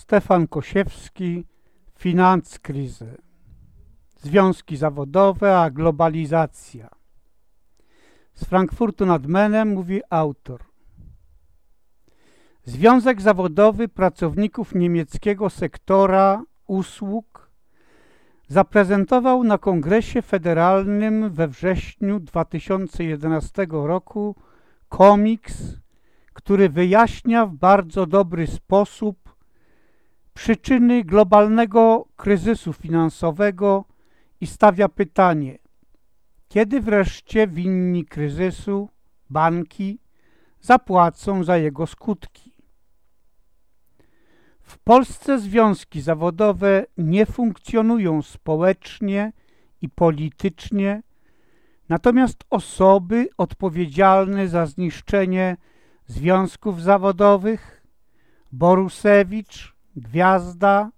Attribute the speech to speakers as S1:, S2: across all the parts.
S1: Stefan Kosiewski, Finanskryzy. Związki zawodowe, a globalizacja. Z Frankfurtu nad Menem mówi autor. Związek Zawodowy Pracowników Niemieckiego Sektora Usług zaprezentował na Kongresie Federalnym we wrześniu 2011 roku komiks, który wyjaśnia w bardzo dobry sposób przyczyny globalnego kryzysu finansowego i stawia pytanie, kiedy wreszcie winni kryzysu, banki, zapłacą za jego skutki. W Polsce związki zawodowe nie funkcjonują społecznie i politycznie, natomiast osoby odpowiedzialne za zniszczenie związków zawodowych Borusewicz, Gwiazda,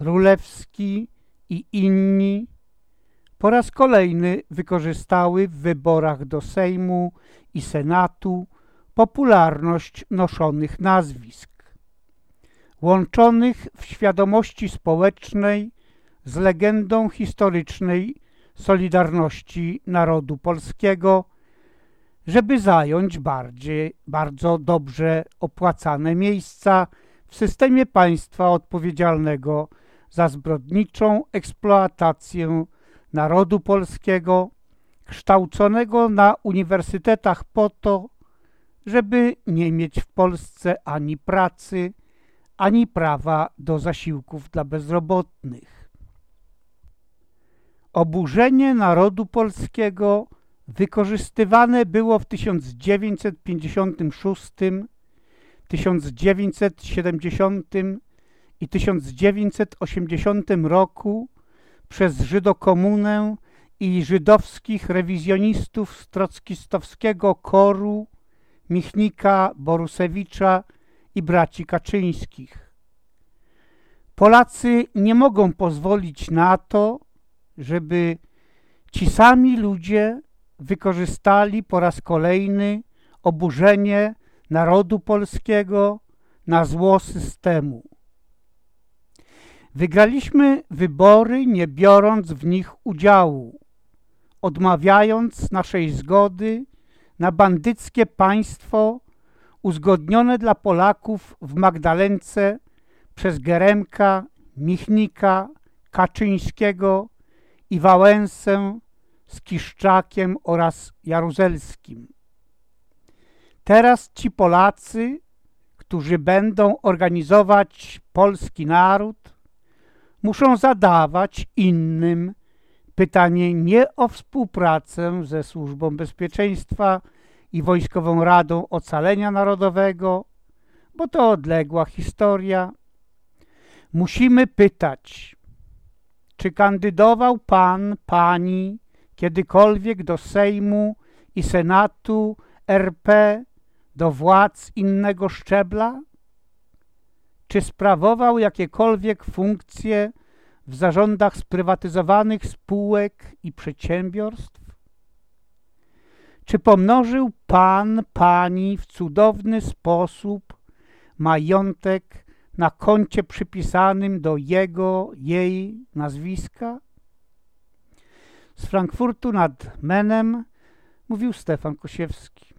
S1: Rulewski i inni po raz kolejny wykorzystały w wyborach do Sejmu i Senatu popularność noszonych nazwisk, łączonych w świadomości społecznej z legendą historycznej Solidarności Narodu Polskiego, żeby zająć bardziej, bardzo dobrze opłacane miejsca w systemie państwa odpowiedzialnego za zbrodniczą eksploatację narodu polskiego, kształconego na uniwersytetach po to, żeby nie mieć w Polsce ani pracy, ani prawa do zasiłków dla bezrobotnych. Oburzenie narodu polskiego wykorzystywane było w 1956, 1970 i 1980 roku przez Żydokomunę i żydowskich rewizjonistów z trockistowskiego koru Michnika, Borusewicza i braci Kaczyńskich. Polacy nie mogą pozwolić na to, żeby ci sami ludzie wykorzystali po raz kolejny oburzenie narodu polskiego na zło systemu. Wygraliśmy wybory, nie biorąc w nich udziału, odmawiając naszej zgody na bandyckie państwo uzgodnione dla Polaków w Magdalence przez Geremka, Michnika, Kaczyńskiego i Wałęsę z Kiszczakiem oraz Jaruzelskim. Teraz ci Polacy, którzy będą organizować polski naród, muszą zadawać innym pytanie nie o współpracę ze Służbą Bezpieczeństwa i Wojskową Radą Ocalenia Narodowego, bo to odległa historia. Musimy pytać, czy kandydował pan, pani kiedykolwiek do Sejmu i Senatu RP, do władz innego szczebla? Czy sprawował jakiekolwiek funkcje w zarządach sprywatyzowanych spółek i przedsiębiorstw? Czy pomnożył pan, pani w cudowny sposób majątek na koncie przypisanym do jego, jej nazwiska? Z Frankfurtu nad Menem mówił Stefan Kosiewski.